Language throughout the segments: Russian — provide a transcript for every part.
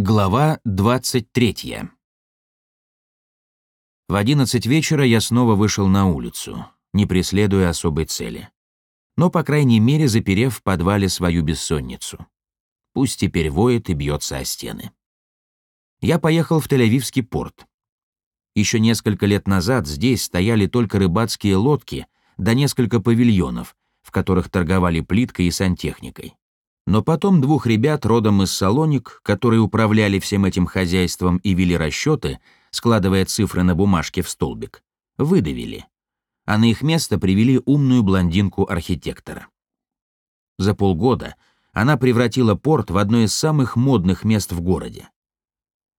Глава 23. В 11 вечера я снова вышел на улицу, не преследуя особой цели. Но, по крайней мере, заперев в подвале свою бессонницу. Пусть теперь воет и бьется о стены. Я поехал в Тель-Авивский порт. Еще несколько лет назад здесь стояли только рыбацкие лодки да несколько павильонов, в которых торговали плиткой и сантехникой. Но потом двух ребят родом из Салоник, которые управляли всем этим хозяйством и вели расчеты, складывая цифры на бумажке в столбик, выдавили. А на их место привели умную блондинку-архитектора. За полгода она превратила порт в одно из самых модных мест в городе.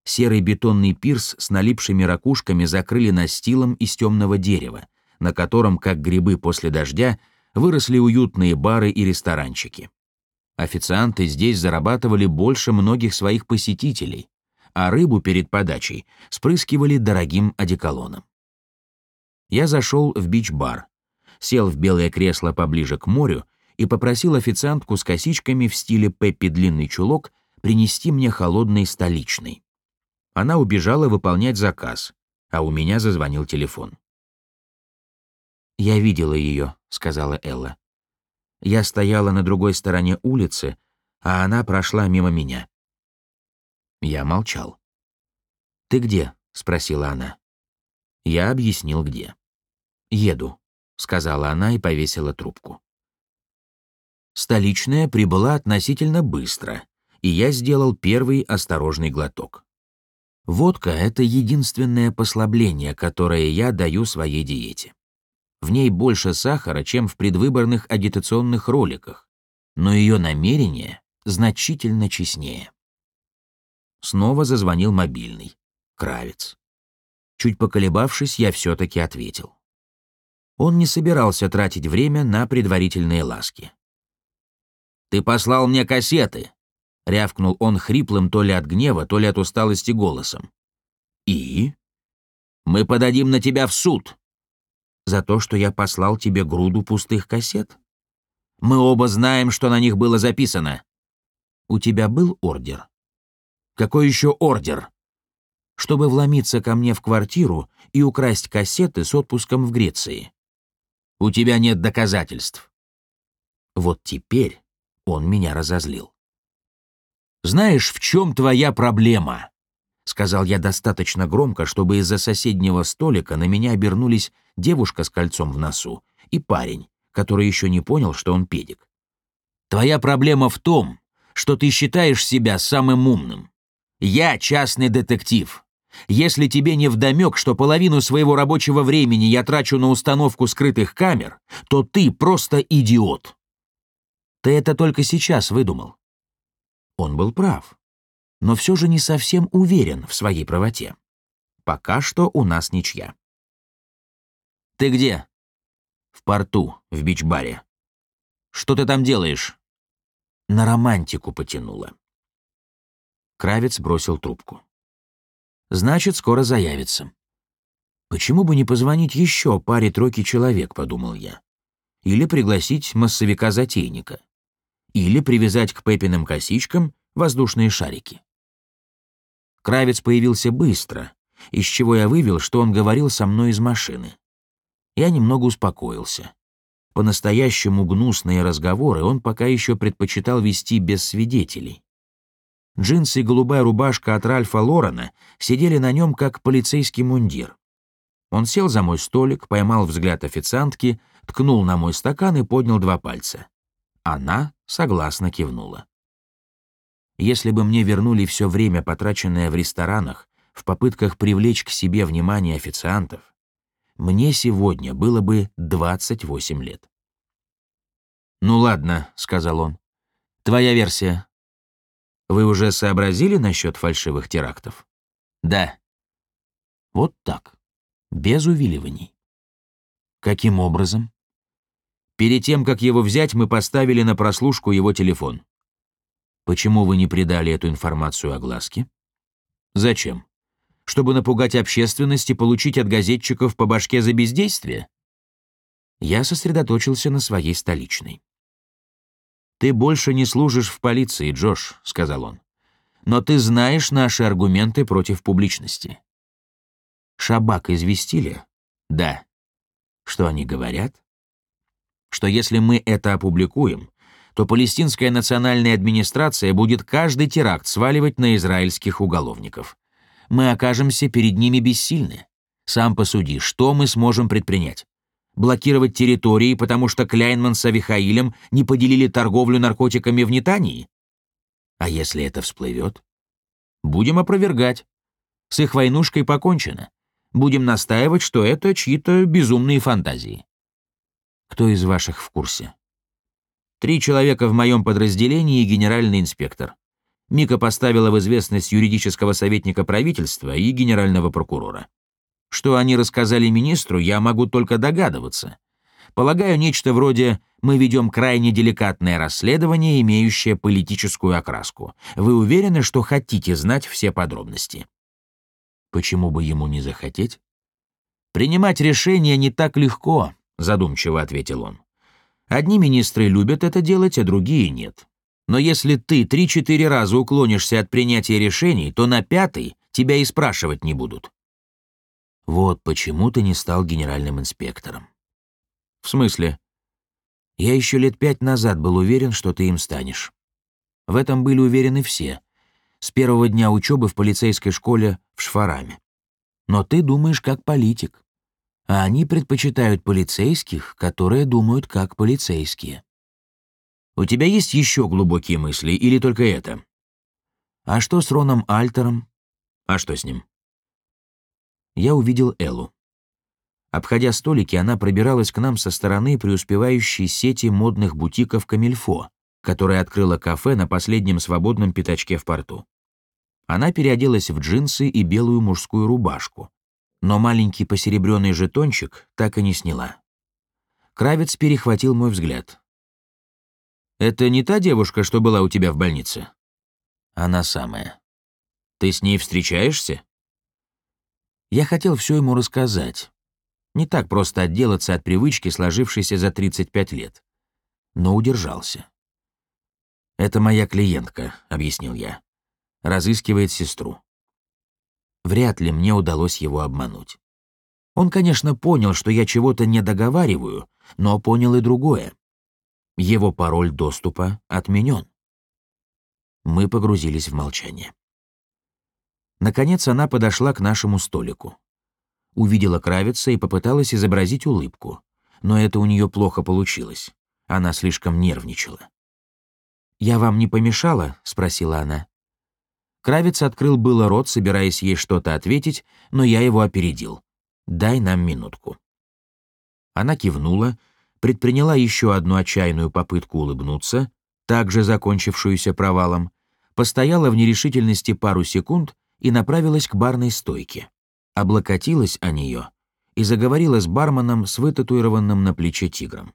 Серый бетонный пирс с налипшими ракушками закрыли настилом из темного дерева, на котором, как грибы после дождя, выросли уютные бары и ресторанчики. Официанты здесь зарабатывали больше многих своих посетителей, а рыбу перед подачей спрыскивали дорогим одеколоном. Я зашел в бич-бар, сел в белое кресло поближе к морю и попросил официантку с косичками в стиле Пеппи длинный чулок принести мне холодный столичный. Она убежала выполнять заказ, а у меня зазвонил телефон. «Я видела ее», — сказала Элла. Я стояла на другой стороне улицы, а она прошла мимо меня. Я молчал. «Ты где?» — спросила она. Я объяснил, где. «Еду», — сказала она и повесила трубку. Столичная прибыла относительно быстро, и я сделал первый осторожный глоток. Водка — это единственное послабление, которое я даю своей диете. В ней больше сахара, чем в предвыборных агитационных роликах, но ее намерение значительно честнее. Снова зазвонил мобильный. Кравец. Чуть поколебавшись, я все-таки ответил. Он не собирался тратить время на предварительные ласки. «Ты послал мне кассеты!» — рявкнул он хриплым то ли от гнева, то ли от усталости голосом. «И?» «Мы подадим на тебя в суд!» За то, что я послал тебе груду пустых кассет? Мы оба знаем, что на них было записано. У тебя был ордер? Какой еще ордер? Чтобы вломиться ко мне в квартиру и украсть кассеты с отпуском в Греции. У тебя нет доказательств. Вот теперь он меня разозлил. Знаешь, в чем твоя проблема? Сказал я достаточно громко, чтобы из-за соседнего столика на меня обернулись девушка с кольцом в носу и парень, который еще не понял, что он педик. «Твоя проблема в том, что ты считаешь себя самым умным. Я частный детектив. Если тебе не вдомек, что половину своего рабочего времени я трачу на установку скрытых камер, то ты просто идиот. Ты это только сейчас выдумал». Он был прав но все же не совсем уверен в своей правоте. Пока что у нас ничья. «Ты где?» «В порту, в бич-баре». «Что ты там делаешь?» На романтику потянуло. Кравец бросил трубку. «Значит, скоро заявится». «Почему бы не позвонить еще паре-тройки человек?» — подумал я. «Или пригласить массовика-затейника. Или привязать к Пепиным косичкам воздушные шарики». Кравец появился быстро, из чего я вывел, что он говорил со мной из машины. Я немного успокоился. По-настоящему гнусные разговоры он пока еще предпочитал вести без свидетелей. Джинсы и голубая рубашка от Ральфа Лорена сидели на нем, как полицейский мундир. Он сел за мой столик, поймал взгляд официантки, ткнул на мой стакан и поднял два пальца. Она согласно кивнула. Если бы мне вернули все время, потраченное в ресторанах, в попытках привлечь к себе внимание официантов, мне сегодня было бы 28 лет. «Ну ладно», — сказал он. «Твоя версия. Вы уже сообразили насчет фальшивых терактов?» «Да». «Вот так. Без увиливаний». «Каким образом?» «Перед тем, как его взять, мы поставили на прослушку его телефон. Почему вы не придали эту информацию огласке? Зачем? Чтобы напугать общественность и получить от газетчиков по башке за бездействие? Я сосредоточился на своей столичной. «Ты больше не служишь в полиции, Джош», — сказал он. Но ты знаешь наши аргументы против публичности. Шабак известили? Да. Что они говорят? Что если мы это опубликуем, то палестинская национальная администрация будет каждый теракт сваливать на израильских уголовников. Мы окажемся перед ними бессильны. Сам посуди, что мы сможем предпринять? Блокировать территории, потому что Кляйнман с Авихаилем не поделили торговлю наркотиками в Нетании? А если это всплывет? Будем опровергать. С их войнушкой покончено. Будем настаивать, что это чьи-то безумные фантазии. Кто из ваших в курсе? Три человека в моем подразделении и генеральный инспектор. Мика поставила в известность юридического советника правительства и генерального прокурора. Что они рассказали министру, я могу только догадываться. Полагаю, нечто вроде «мы ведем крайне деликатное расследование, имеющее политическую окраску. Вы уверены, что хотите знать все подробности?» Почему бы ему не захотеть? «Принимать решения не так легко», — задумчиво ответил он. «Одни министры любят это делать, а другие нет. Но если ты три-четыре раза уклонишься от принятия решений, то на пятый тебя и спрашивать не будут. Вот почему ты не стал генеральным инспектором. В смысле? Я еще лет пять назад был уверен, что ты им станешь. В этом были уверены все. С первого дня учебы в полицейской школе в Шфараме. Но ты думаешь как политик. А они предпочитают полицейских, которые думают как полицейские. У тебя есть еще глубокие мысли или только это? А что с Роном Альтером? А что с ним? я увидел Эллу. Обходя столики, она пробиралась к нам со стороны преуспевающей сети модных бутиков «Камильфо», которая открыла кафе на последнем свободном пятачке в порту. Она переоделась в джинсы и белую мужскую рубашку, но маленький посеребренный жетончик так и не сняла. Кравец перехватил мой взгляд. «Это не та девушка, что была у тебя в больнице?» «Она самая. Ты с ней встречаешься?» Я хотел все ему рассказать. Не так просто отделаться от привычки, сложившейся за 35 лет. Но удержался. «Это моя клиентка», — объяснил я. «Разыскивает сестру». Вряд ли мне удалось его обмануть. Он, конечно, понял, что я чего-то не договариваю, но понял и другое. Его пароль доступа отменен. Мы погрузились в молчание. Наконец она подошла к нашему столику. Увидела Кравица и попыталась изобразить улыбку, но это у нее плохо получилось. Она слишком нервничала. «Я вам не помешала?» — спросила она. Кравец открыл было рот, собираясь ей что-то ответить, но я его опередил. «Дай нам минутку». Она кивнула, предприняла еще одну отчаянную попытку улыбнуться, также закончившуюся провалом, постояла в нерешительности пару секунд и направилась к барной стойке. Облокотилась о нее и заговорила с барменом с вытатуированным на плече тигром.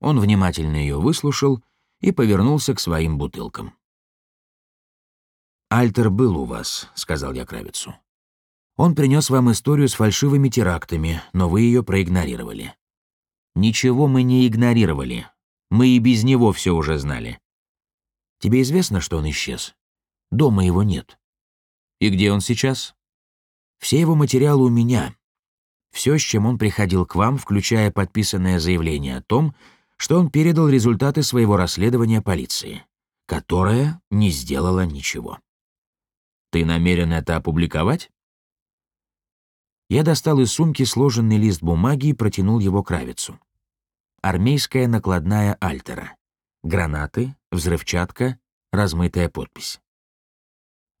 Он внимательно ее выслушал и повернулся к своим бутылкам. «Альтер был у вас», — сказал я Кравицу. «Он принес вам историю с фальшивыми терактами, но вы ее проигнорировали». «Ничего мы не игнорировали. Мы и без него все уже знали». «Тебе известно, что он исчез? Дома его нет. И где он сейчас? Все его материалы у меня. Все, с чем он приходил к вам, включая подписанное заявление о том, что он передал результаты своего расследования полиции, которая не сделала ничего. Ты намерен это опубликовать? Я достал из сумки сложенный лист бумаги и протянул его Кравицу. Армейская накладная Альтера. Гранаты, взрывчатка, размытая подпись.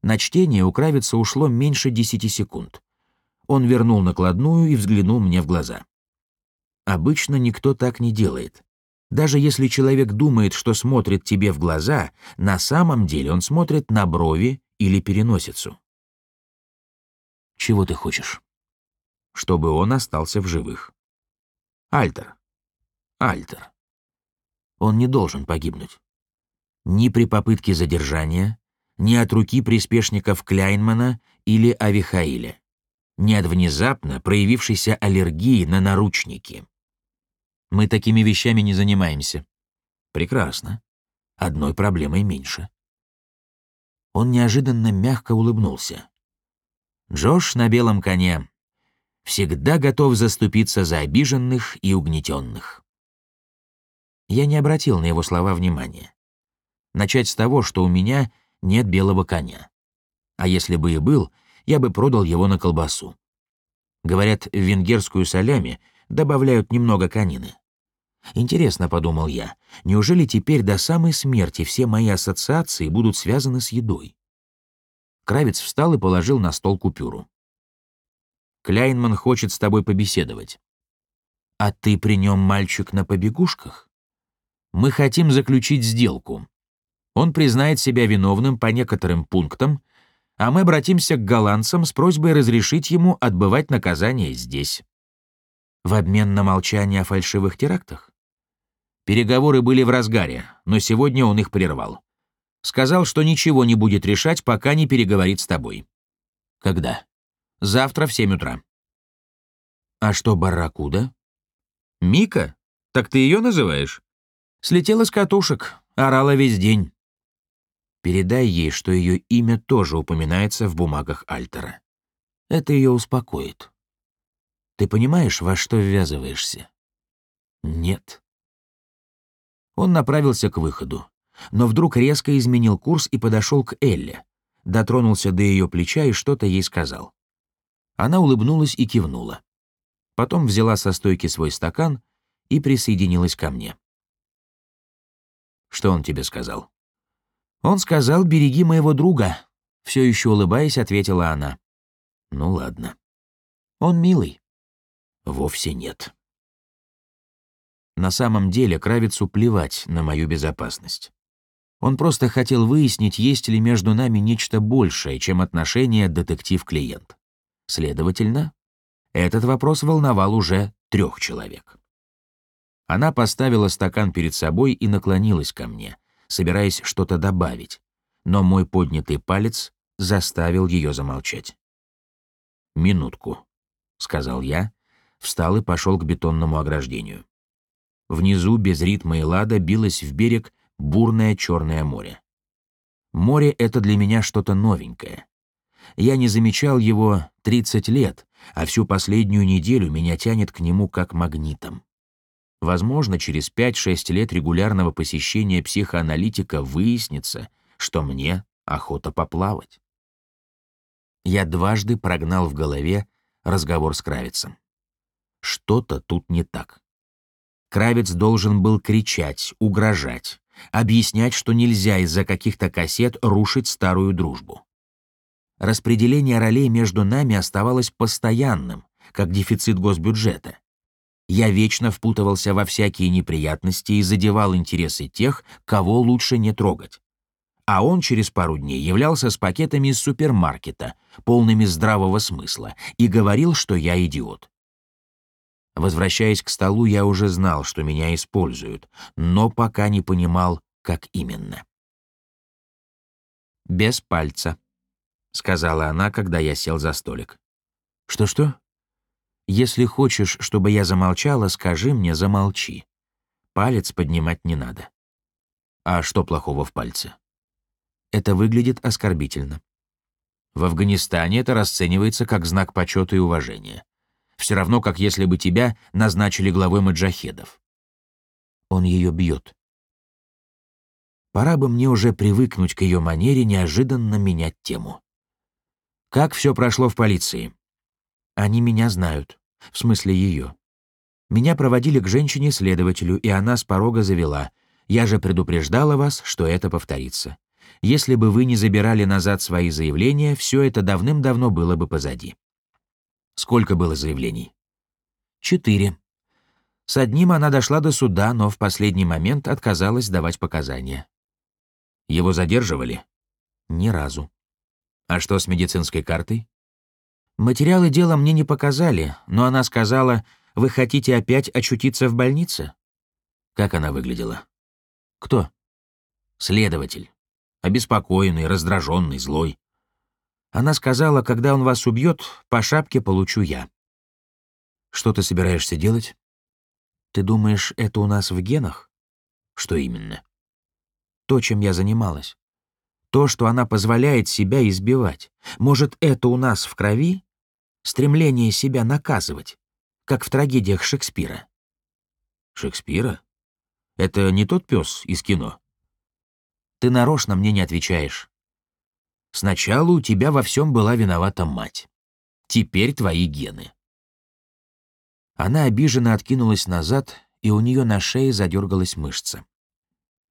На чтение у Кравица ушло меньше десяти секунд. Он вернул накладную и взглянул мне в глаза. Обычно никто так не делает. Даже если человек думает, что смотрит тебе в глаза, на самом деле он смотрит на брови или переносицу. Чего ты хочешь? Чтобы он остался в живых. Альтер. Альтер. Он не должен погибнуть. Ни при попытке задержания, ни от руки приспешников Кляйнмана или Авихаиля, ни от внезапно проявившейся аллергии на наручники. Мы такими вещами не занимаемся. Прекрасно. Одной проблемой меньше. Он неожиданно мягко улыбнулся. Джош на белом коне всегда готов заступиться за обиженных и угнетенных. Я не обратил на его слова внимания. Начать с того, что у меня нет белого коня. А если бы и был, я бы продал его на колбасу. Говорят, в венгерскую солями добавляют немного конины. Интересно, подумал я, неужели теперь до самой смерти все мои ассоциации будут связаны с едой? Кравец встал и положил на стол купюру. Кляйнман хочет с тобой побеседовать. А ты при нем мальчик на побегушках? Мы хотим заключить сделку. Он признает себя виновным по некоторым пунктам, а мы обратимся к голландцам с просьбой разрешить ему отбывать наказание здесь. В обмен на молчание о фальшивых терактах? Переговоры были в разгаре, но сегодня он их прервал. Сказал, что ничего не будет решать, пока не переговорит с тобой. Когда? Завтра в семь утра. А что Барракуда? Мика? Так ты ее называешь? Слетела с катушек, орала весь день. Передай ей, что ее имя тоже упоминается в бумагах Альтера. Это ее успокоит. Ты понимаешь, во что ввязываешься? Нет. Он направился к выходу, но вдруг резко изменил курс и подошел к Элле, дотронулся до ее плеча и что-то ей сказал. Она улыбнулась и кивнула. Потом взяла со стойки свой стакан и присоединилась ко мне. «Что он тебе сказал?» «Он сказал, береги моего друга», — все еще улыбаясь, ответила она. «Ну ладно. Он милый». «Вовсе нет». На самом деле Кравицу плевать на мою безопасность. Он просто хотел выяснить, есть ли между нами нечто большее, чем отношение детектив-клиент. Следовательно, этот вопрос волновал уже трех человек. Она поставила стакан перед собой и наклонилась ко мне, собираясь что-то добавить, но мой поднятый палец заставил ее замолчать. «Минутку», — сказал я, встал и пошел к бетонному ограждению. Внизу, без ритма и лада, билось в берег бурное Черное море. Море — это для меня что-то новенькое. Я не замечал его 30 лет, а всю последнюю неделю меня тянет к нему как магнитом. Возможно, через 5-6 лет регулярного посещения психоаналитика выяснится, что мне охота поплавать. Я дважды прогнал в голове разговор с Кравицем. Что-то тут не так. Кравец должен был кричать, угрожать, объяснять, что нельзя из-за каких-то кассет рушить старую дружбу. Распределение ролей между нами оставалось постоянным, как дефицит госбюджета. Я вечно впутывался во всякие неприятности и задевал интересы тех, кого лучше не трогать. А он через пару дней являлся с пакетами из супермаркета, полными здравого смысла, и говорил, что я идиот. Возвращаясь к столу, я уже знал, что меня используют, но пока не понимал, как именно. «Без пальца», — сказала она, когда я сел за столик. «Что-что?» «Если хочешь, чтобы я замолчала, скажи мне, замолчи. Палец поднимать не надо». «А что плохого в пальце?» «Это выглядит оскорбительно. В Афганистане это расценивается как знак почета и уважения. Все равно, как если бы тебя назначили главой маджахедов. Он ее бьет. Пора бы мне уже привыкнуть к ее манере неожиданно менять тему. Как все прошло в полиции? Они меня знают. В смысле ее. Меня проводили к женщине-следователю, и она с порога завела. Я же предупреждала вас, что это повторится. Если бы вы не забирали назад свои заявления, все это давным-давно было бы позади. Сколько было заявлений? Четыре. С одним она дошла до суда, но в последний момент отказалась давать показания. Его задерживали? Ни разу. А что с медицинской картой? Материалы дела мне не показали, но она сказала, вы хотите опять очутиться в больнице? Как она выглядела? Кто? Следователь. Обеспокоенный, раздраженный, злой. Она сказала, когда он вас убьет, по шапке получу я. Что ты собираешься делать? Ты думаешь, это у нас в генах? Что именно? То, чем я занималась. То, что она позволяет себя избивать, может, это у нас в крови? Стремление себя наказывать, как в трагедиях Шекспира. Шекспира? Это не тот пес из кино? Ты нарочно мне не отвечаешь. Сначала у тебя во всем была виновата мать. Теперь твои гены. Она обиженно откинулась назад, и у нее на шее задергалась мышца.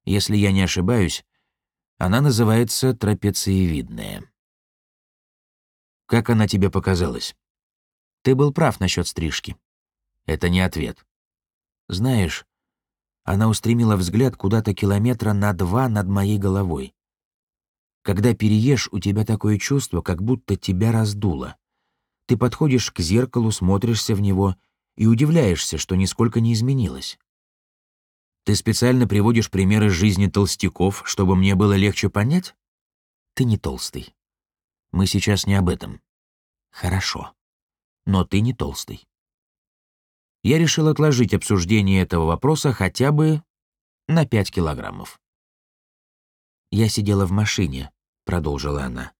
Если я не ошибаюсь, она называется трапециевидная. Как она тебе показалась? Ты был прав насчет стрижки. Это не ответ. Знаешь, она устремила взгляд куда-то километра на два над моей головой. Когда переешь, у тебя такое чувство, как будто тебя раздуло. Ты подходишь к зеркалу, смотришься в него и удивляешься, что нисколько не изменилось. Ты специально приводишь примеры жизни толстяков, чтобы мне было легче понять? Ты не толстый. Мы сейчас не об этом. Хорошо. Но ты не толстый. Я решил отложить обсуждение этого вопроса хотя бы на пять килограммов. «Я сидела в машине», — продолжила она.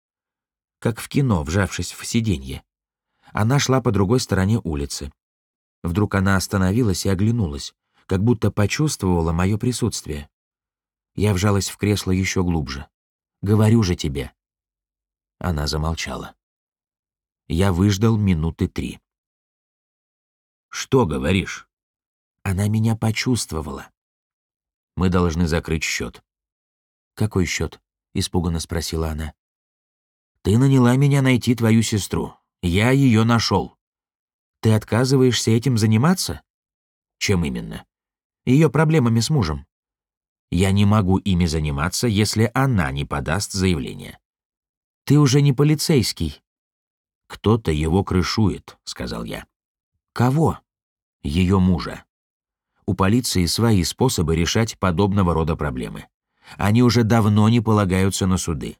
«Как в кино, вжавшись в сиденье. Она шла по другой стороне улицы. Вдруг она остановилась и оглянулась, как будто почувствовала мое присутствие. Я вжалась в кресло еще глубже. «Говорю же тебе». Она замолчала. Я выждал минуты три. «Что говоришь?» Она меня почувствовала. «Мы должны закрыть счет». «Какой счет?» — испуганно спросила она. «Ты наняла меня найти твою сестру. Я ее нашел. Ты отказываешься этим заниматься? Чем именно? Ее проблемами с мужем. Я не могу ими заниматься, если она не подаст заявление. Ты уже не полицейский. Кто-то его крышует, сказал я. Кого? Ее мужа. У полиции свои способы решать подобного рода проблемы. Они уже давно не полагаются на суды.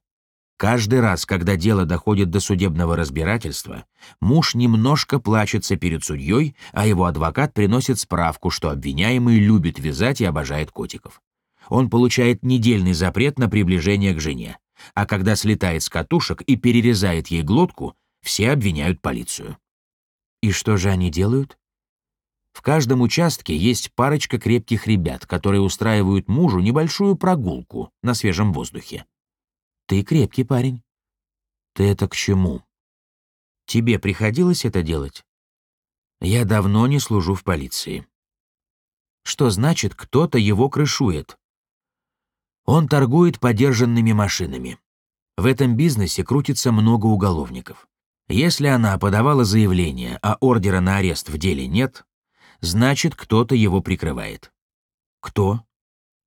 Каждый раз, когда дело доходит до судебного разбирательства, муж немножко плачется перед судьей, а его адвокат приносит справку, что обвиняемый любит вязать и обожает котиков. Он получает недельный запрет на приближение к жене, а когда слетает с катушек и перерезает ей глотку, все обвиняют полицию. И что же они делают? В каждом участке есть парочка крепких ребят, которые устраивают мужу небольшую прогулку на свежем воздухе. Ты крепкий парень. Ты это к чему? Тебе приходилось это делать? Я давно не служу в полиции. Что значит, кто-то его крышует? Он торгует подержанными машинами. В этом бизнесе крутится много уголовников. Если она подавала заявление, а ордера на арест в деле нет, значит, кто-то его прикрывает. Кто?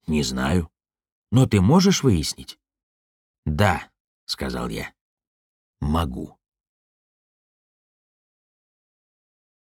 Не знаю. Но ты можешь выяснить? «Да», — сказал я. «Могу».